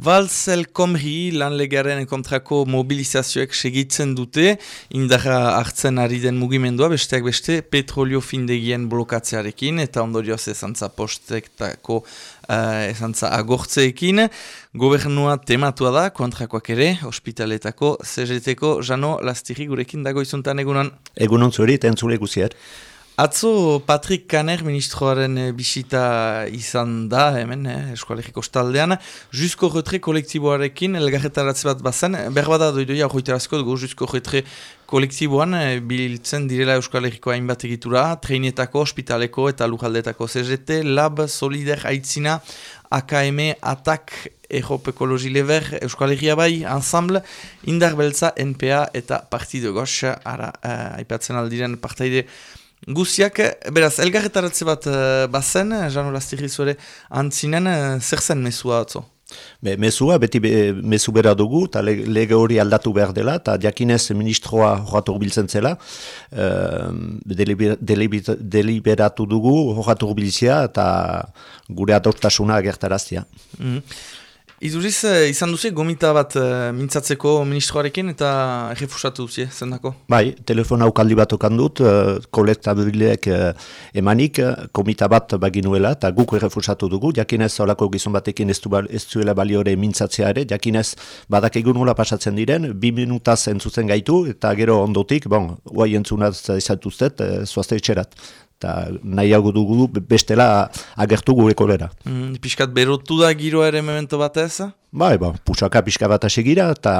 Valzel komri lan legaren kontrako mobilizazioek segitzen dute, indarra hartzen ari den mugimendua, besteak beste petrolio findegien blokatzearekin, eta ondorioz ezantza postektako uh, ezantza agortzeekin. Gobernua tematua da, kontrakoak ere, ospitaletako, CGT-ko, jano, lastiri gurekin dago izuntan egunan. Egunon zuri, tentzule guzier. Atzo Patrick Kaner ministroaren eh, bisita izan da hemen eh, eskualegiko staldean. Jusko retre kolektiboarekin elgarretaratze bat bazen. Berbada doidoia horretarazko dugu Jusko retre kolektiboan eh, biltzen direla eskualegiko hainbat egitura. Treinetako, ospitaleko eta lujaldetako CGT, Lab, Solider, Aitzina, AKM, ATAK, Erop Ekologi Lever, Euskalegia bai, Ensemble, Indar Beltza, NPA eta Partido Gox, ara, uh, aipatzen aldiren partaide Guziak, beraz, elgarretaratze bat uh, bazen, Jano Lastirri zuere antzinen, uh, zer zen mesua atzo? Be, mesua, beti be, mesu bera dugu, eta lege hori aldatu behar dela, eta diakinez ministroa horratu biltzen zela, uh, deliber, deliberatu dugu horratu biltzea, eta gure adortasuna gertaraztia. Mm Izuriz, eh, izan duzi, gomita bat uh, mintzatzeko ministroarekin eta refusatu duzi, zendako? Bai, telefona ukaldi bat okan dut, uh, kolektabileek emanik, komita bat baginuela eta guk refusatu dugu, jakinez olako gizon batekin ez, ba, ez zuela baliore mintzatzea ere, jakinez badak egun nola pasatzen diren, bi minutaz entzutzen gaitu eta gero ondotik, bon, guai entzunaz izatuztet, zuazte etxerat eta nahiago dugu bestela agertu gure kolera. Mm, piskat berotu da giroa ere memento bat ez? Bai, ba, pusaka pixka bat asegira, eta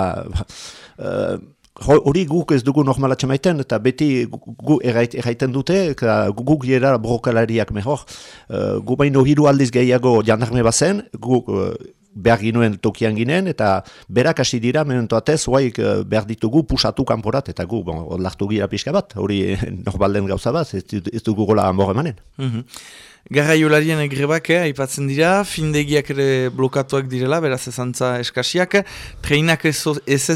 uh, hori guk ez dugu normalatxe maiten, eta beti gu erraiten dute, guk gira brokalariak mehor, uh, gu baino hiru aldiz gehiago jandarme bazen, guk uh, behar ginuen tokian ginen, eta berak hasi dira, mementu atez, guaik eh, behar ditugu pusatu kanporat, eta gu, bon, lartu gira pixka bat, hori normalden gauza bat, ez, ez dugu gola amor emanen. Mm -hmm. Garraiolarien grebak, eh, aipatzen dira, findegiak ere blokatuak direla, beraz ezantza eskasiak, treinak ez ez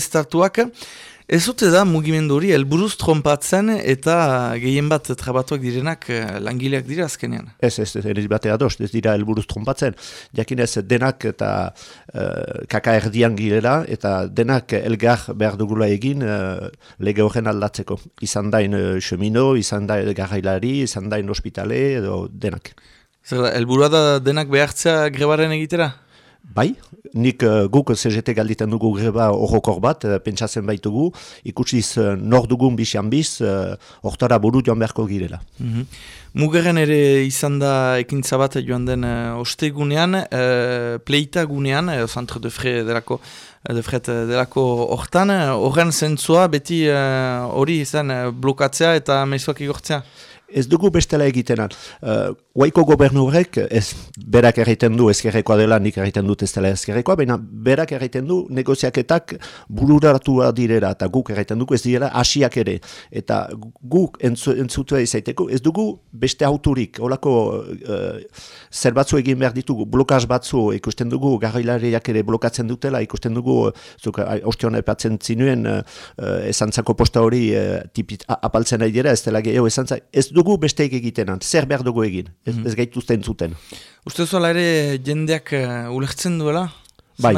Ez dute da mugimendu hori elburuz trompatzen eta gehien bat trabatuak direnak eh, langileak dira azkenean. Ez, ez, ez, ez batea doz, ez dira elburuz trompatzen. Jakin ez denak eta uh, kaka erdian girela eta denak elgar behar dugula egin uh, lege horren aldatzeko. Izan dain uh, semino, izan dain garrailari, izan dain ospitale edo denak. Zer da, elburua da denak behartzea grebaren egitera? Bai, nik uh, guk CGT galditen dugu greba horrokor bat, uh, pentsatzen baitugu, ikusiz uh, nor dugun bisian biz, hortara buru joan beharko girela. Mm -hmm. Mugeren ere izan da ekintza bat joan den ostegunean, uh, pleita gunean, uh, Centre de Fre delako, de Fret delako hortan, horren zentzua beti hori izan blokatzea eta mezuak igortzea? Ez dugu bestela egitenan. Uh, Waiko gobernu horrek, ez berak erraiten du ezkerrekoa dela, nik erraiten dut ez dela ezkerrekoa, baina berak erraiten du negoziaketak bururatu direra, eta guk erraiten dugu ez dira asiak ere. Eta guk entzu, entzutua izaiteko, ez dugu beste auturik, holako uh, zer egin behar ditugu, blokaz batzu ikusten dugu, garrailariak ere blokatzen dutela, ikusten dugu, zuk, ostion epatzen zinuen, uh, esantzako posta hori uh, tipit apaltzen ari dira, ez dela gehiago esantzak, ez dugu besteik egitenan, zer behar dugu egin, ez, mm -hmm. ez gaituzten zuten. Uste zuela ere jendeak uh, ulertzen duela? Bai,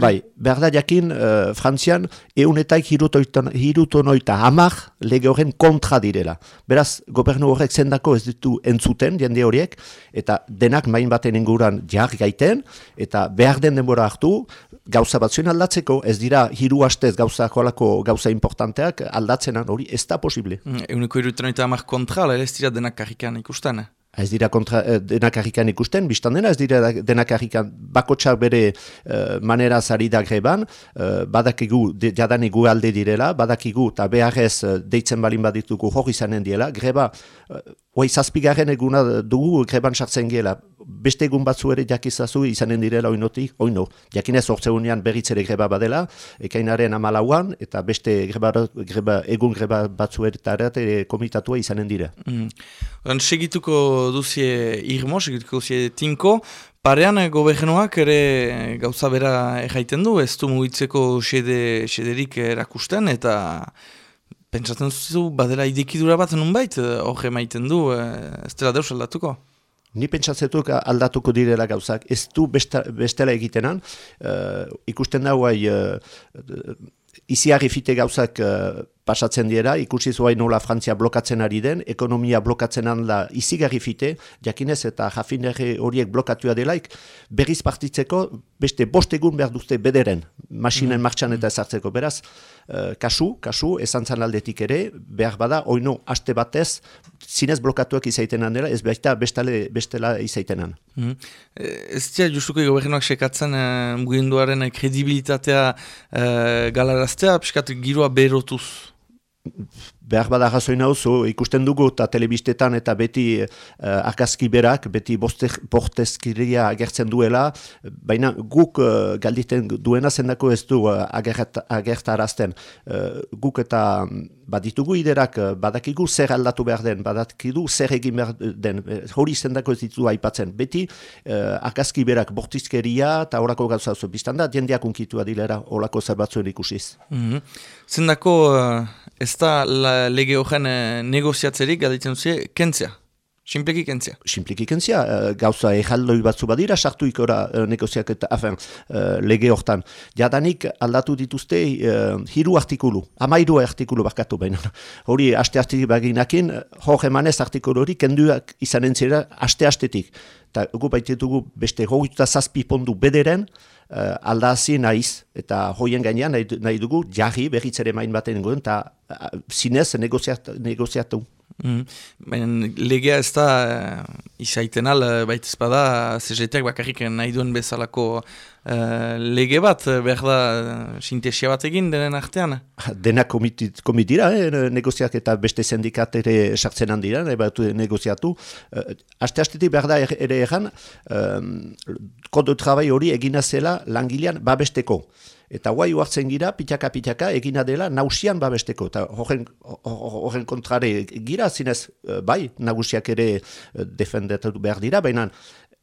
bai, behar da jakin, uh, Frantzian, eunetaik hirutonoita hamar lege horren kontra direla. Beraz, gobernu horrek zendako ez ditu entzuten, jende horiek, eta denak main baten inguran jarri gaiten, eta behar den denbora hartu, gauza bat zuen aldatzeko, ez dira hiru hastez gauza kolako gauza importanteak aldatzenan hori ez da posible. Mm, euneko hirutonoita hamar kontra, ez dira denak karrikan ikusten, Ez dira kontra, eh, denak harrikan ikusten, biztan dena, ez dira denak harrikan bakotsak bere uh, manera zari da greban, uh, badakigu, jadanigu alde direla, badakigu eta beharrez uh, deitzen balin badituko hori zanen diela, greba, uh, Hoi zazpigarren eguna dugu greban sartzen gela. Beste egun batzu ere jakizazu izanen direla oinotik, oino. Jakinez hortzeunean berriz ere greba badela, ekainaren amalauan, eta beste greba, greba, egun greba batzu ere komitatua izanen dira. Mm. segituko duzie irmo, segituko duzie tinko, parean gobernuak ere gauza bera erraiten du, ez du mugitzeko xede, xederik erakusten, eta pentsatzen zu badela idekidura bat nunbait, eh, hor emaiten du, eh, ez dela deus aldatuko? Ni pentsatzetuk aldatuko direla gauzak, ez du bestela egitenan, uh, ikusten da guai uh, iziarri fite gauzak uh, pasatzen dira, ikusi zuai nola Frantzia blokatzen ari den, ekonomia blokatzen da izigarri fite, jakinez eta jafinere horiek blokatua delaik, berriz partitzeko, beste bost egun behar duzte bederen, masinen mm. martxan eta ezartzeko, beraz, uh, kasu, kasu, esan aldetik ere, behar bada, oino, aste batez, zinez blokatuak izaitenan dela, ez baita bestale, bestela izaitenan. Mm. Ez dira, justuko gobernuak sekatzen uh, muginduaren kredibilitatea uh, galaraztea, piskat giroa berotuz? Behar bada jasoin hau ikusten dugu eta telebistetan eta beti uh, akazki berak, beti bortezkiria agertzen duela, baina guk uh, galditen duena zendako ez du uh, agertarazten. Uh, guk eta baditugu iderak badakigu zer aldatu behar den, badakigu zer egin behar den, hori zendako ez ditu aipatzen. Beti uh, akazki berak bortizkeria eta horako gauza zu biztanda, diendeak unkitua dilera horako zerbatzuen ikusiz. Mm -hmm. Zendako uh, ez da lege horren e, negoziatzerik gaditzen duzie, kentzia. Simpleki kentzia. Simpleki kentzia. Uh, gauza ejaldoi batzu badira, sartu ikora uh, negoziak eta afen, lege hortan. Jadanik aldatu dituzte hiru artikulu, amairu artikulu bakatu baina. Hori, aste aste baginakin, hor emanez artikulu hori kenduak izanen zira aste-astetik. Eta gu baitetugu beste hogeita zazpi pondu bederen, uh, aldazi naiz, eta hoien gainean nahi, nahi dugu jarri berritzere main baten guen, eta uh, zinez negoziatu. negoziatu. Mm. legea ez da uh, izaiten al, uh, baita espada, CGT-ak bakarrik nahi duen bezalako uh, lege bat, behar da, uh, sintesia bat egin denen artean? Dena komitira, eh, negoziak eta beste sindikat ere sartzen handira, nahi bat negoziatu. Uh, Aste-astetik behar da er-, ere egan, um, kodo trabai hori egina zela langilean babesteko. Eta guai uartzen gira, pitaka-pitaka, egina dela nausian babesteko. Eta horren kontrare gira, zinez, eh, bai, nagusiak ere eh, defendetu behar dira, baina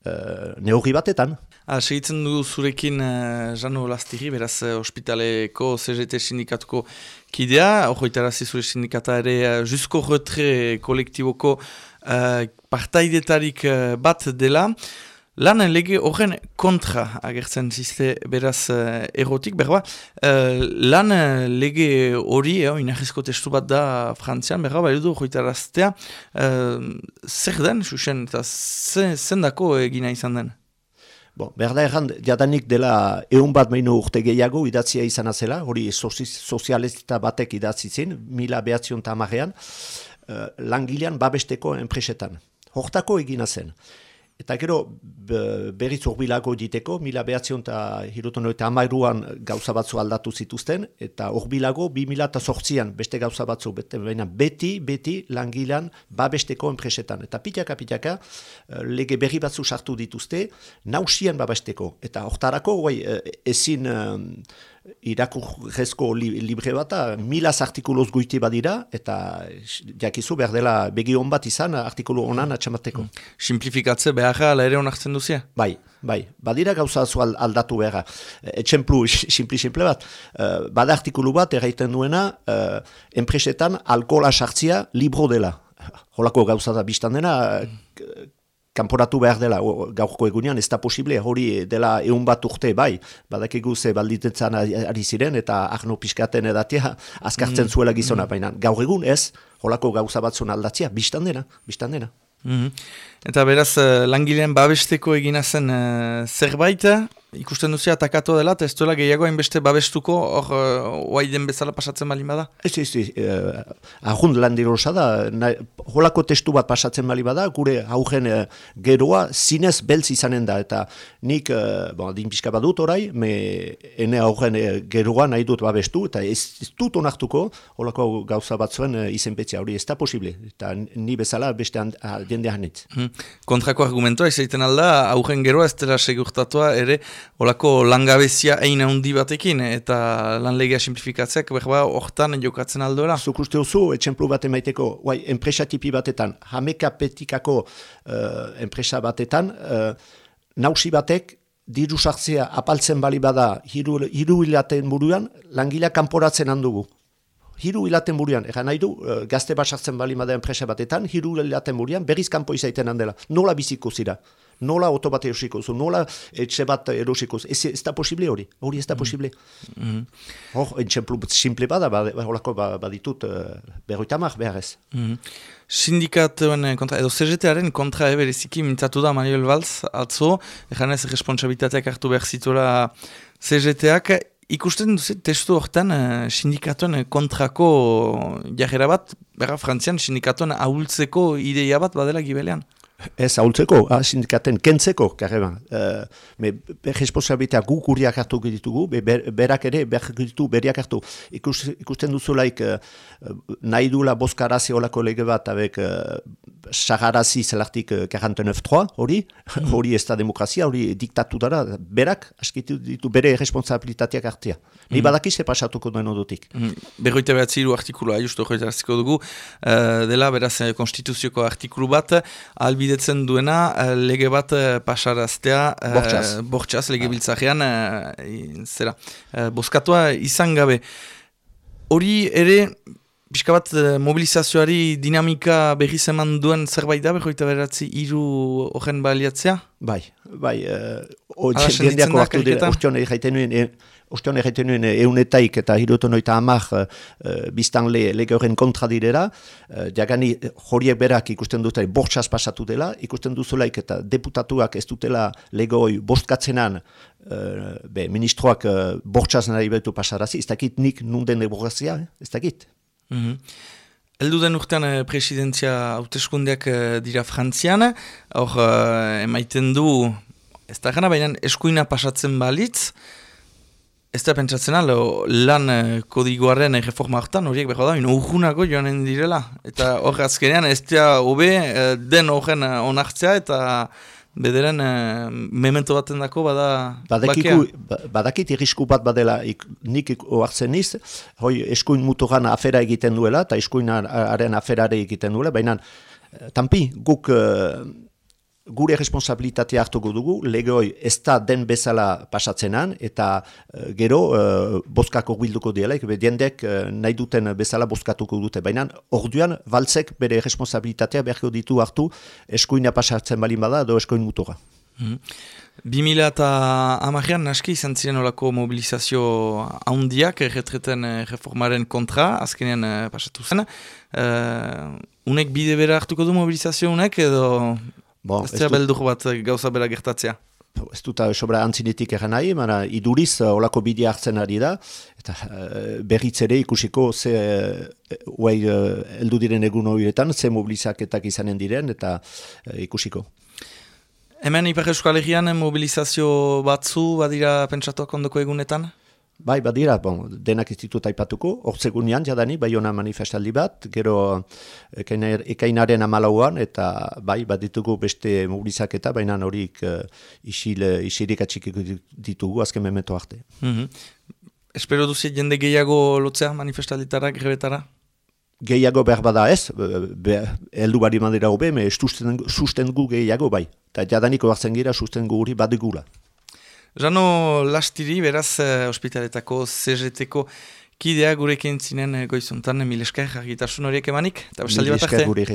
uh, neurri batetan. Ah, segitzen du zurekin uh, Jano Lastiri, beraz, uh, ospitaleko CGT sindikatuko kidea, hori zure sindikata ere, uh, jusko retre kolektiboko uh, partaidetarik uh, bat dela. Lan lege horren kontra agertzen ziste beraz uh, erotik, berba, uh, lan lege hori, eh, inahizko testu bat da frantzian, berba, bai du joitaraztea, uh, zer den, susen, eta zendako egina izan den? Bon, berda erran, jadanik dela egun bat meinu urte gehiago idatzia izan azela, hori sozialista batek idatzi zen, mila behatzion tamarean, uh, langilean babesteko enpresetan. Hortako egina zen. Eta gero berriz urbilago diteko, mila behatzion eta hiruton eta amairuan gauza batzu aldatu zituzten, eta urbilago bi mila eta sortzian beste gauza batzu, bete, baina beti, beti langilan babesteko enpresetan. Eta pitaka, pitaka, eh, lege berri batzu sartu dituzte, nausian babesteko. Eta hortarako, guai, eh, ezin irakurrezko li, libre bat, milaz artikuloz goiti badira, eta jakizu behar dela begi hon bat izan artikulu honan atxamateko. Mm. Simplifikatze behar ala ere honartzen duzia? Bai, bai, badira gauza zu aldatu behar. Etxemplu, simpli-simple bat, uh, bada artikulu bat erraiten duena, uh, enpresetan alkohola sartzia libro dela. Holako gauza da biztan dena, mm kanporatu behar dela gaurko egunean, ez da posible, hori dela egun bat urte, bai, badakigu ze balditetzen ari ziren, eta ahno piskaten edatea, azkartzen mm. zuela gizona, baina gaur egun ez, holako gauza batzun aldatzea, biztan dena, biztan dena. Mm Eta beraz, uh, langilean babesteko egina zen uh, zerbait, ikusten duzia atakatu dela, eta ez duela gehiago hainbeste babestuko, hor, uh, den bezala pasatzen bali bada? Ez, ez, ez, uh, ahund lan da, holako testu bat pasatzen bali bada, gure haugen uh, geroa zinez beltz izanen da, eta nik, uh, bon, din pixka badut orai, me ene haugen uh, geroa nahi dut babestu, eta ez, ez dut onartuko, holako gauza bat zuen uh, izenpetzea, hori ez da posible, eta ni bezala beste jende hanitz. Hmm. Kontrako argumentoa izaiten alda, augen geroa ez dela segurtatua ere olako langabezia ein handi batekin eta lanlegea simplifikatzeak berba hortan jokatzen aldoela. Zuk uste duzu, etxemplu bat emaiteko, guai, enpresa tipi batetan, hameka petikako uh, enpresa batetan, uh, nausi batek, diru sartzea apaltzen bali bada hiru, hiru hilaten buruan, langila kanporatzen handugu. Hiru hilaten burian, egan nahi du, uh, gazte bat sartzen bali madean presa batetan, hiru hilaten burian, berriz kanpo izaiten handela. Nola biziko zira? Nola auto bat erosiko zu? Nola etxe bat erosiko zu? Ez, ez da posible hori? Hori ez da posible? Mm -hmm. Hor, entxemplu simple bada, horako baditut uh, berroitamak behar ez. Mm -hmm. Sindikatuen kontra, edo CGT-aren kontra ebereziki mintzatu da Manuel Valls, atzo, eganez responsabilitateak hartu behar zitura CGT-ak, Ikusten duzu, testu horretan, uh, sindikatuen kontrako jarrera bat, berra frantzian, sindikatuen ahultzeko ideia bat badela gibelean? Ez ahultzeko, ah, sindikaten kentzeko, karreba. Uh, me, responsabilitea gu kuriak hartu ditugu, be, berak ere behar ditu beriak hartu. Ikus, ikusten duzulaik uh, nahi dula boskarazi olako lege bat, abek uh, sagarazi zelartik 49-3, hori, mm. hori ez da demokrazia, hori diktatu dara, berak, askitu ditu bere responsabilitateak hartia. Ni mm. badakize pasatuko duen odutik. Mm. Berroite behatzi hiru artikulua, justu hori dugu, uh, dela beraz konstituzioko artikulu bat, albidetzen duena uh, lege bat uh, pasaraztea, uh, bortxaz, lege biltzajean, uh, zera, boskatua izan gabe. Hori ere, Pixka bat eh, mobilizazioari dinamika berri zeman duen zerbait da, berroita beratzi iru horren baliatzea? Bai, bai, uh, jendeako hartu dira, ustion egiten nuen, ustion egiten nuen eunetaik eta hirutu noita amak uh, biztan le, lege horren kontra direra, uh, jagani horiek berak ikusten dute bortxaz pasatu dela, ikusten duzulaik eta deputatuak ez dutela lege hori bostkatzenan uh, be, ministroak uh, bortxaz nahi betu pasarazi, ez dakit nik nunden eborrazia, ez dakit. Mm Eldu den urtean eh, presidentzia hauteskundeak eh, dira frantzian, hor eh, emaiten du, ez da gana, baina eskuina pasatzen balitz, ez da pentsatzen alo, lan kodigoaren reforma hartan, horiek behar da, ino urgunako joanen direla, eta hor azkenean ez da hobe den horren onartzea, eta bederen uh, memento baten dako bada Badakiku, ba, badakit irrisku bat badela ik, nik oartzen niz, hoi eskuin mutugan afera egiten duela, eta eskuinaren aferare egiten duela, baina eh, tampi guk uh, gure responsabilitatea hartuko dugu, legoi ez da den bezala pasatzenan, eta uh, gero uh, boskako bilduko diela, ebe diendek uh, nahi duten bezala boskatuko dute. Baina orduan, baltzek bere responsabilitatea berko ditu hartu eskuina pasatzen balin bada, edo eskuin mutura. Mm. 2000 eta amarean naski izan ziren olako mobilizazio haundiak erretreten reformaren kontra, azkenean pasatu zen. Uh, unek bide bera hartuko du mobilizazio unek edo Bon, ez beldur bat eh, gauza bera gertatzea. Ez dut sobra antzinetik egan nahi, mana iduriz uh, olako bidea hartzen ari da, eta berriz ere ikusiko ze uh, eldu diren egun horietan, ze mobilizaketak izanen diren, eta ikusiko. Hemen Ipar Euskal mobilizazio batzu badira pentsatuak ondoko egunetan? Bai, badira, bon, denak ez ditut aipatuko, ortsegunean jadani, bai ona manifestaldi bat, gero ekainaren amalauan, eta bai, bat ditugu beste mobilizak eta baina horik uh, isil, isirik atxik ditugu azken memento arte. Mm -hmm. Espero duzi jende gehiago lotzea manifestalditara, grebetara? Gehiago behar bada ez, be, eldu bari mandira hobe, me susten gu gehiago bai, eta jadaniko hartzen gira susten gu hori badigula. Jano lastiri, beraz, uh, ospitaletako CGT-ko kidea gurekin zinen uh, goizuntan, mileska jargitasun horiek emanik, eta bestaldi bat arte. Mileska gure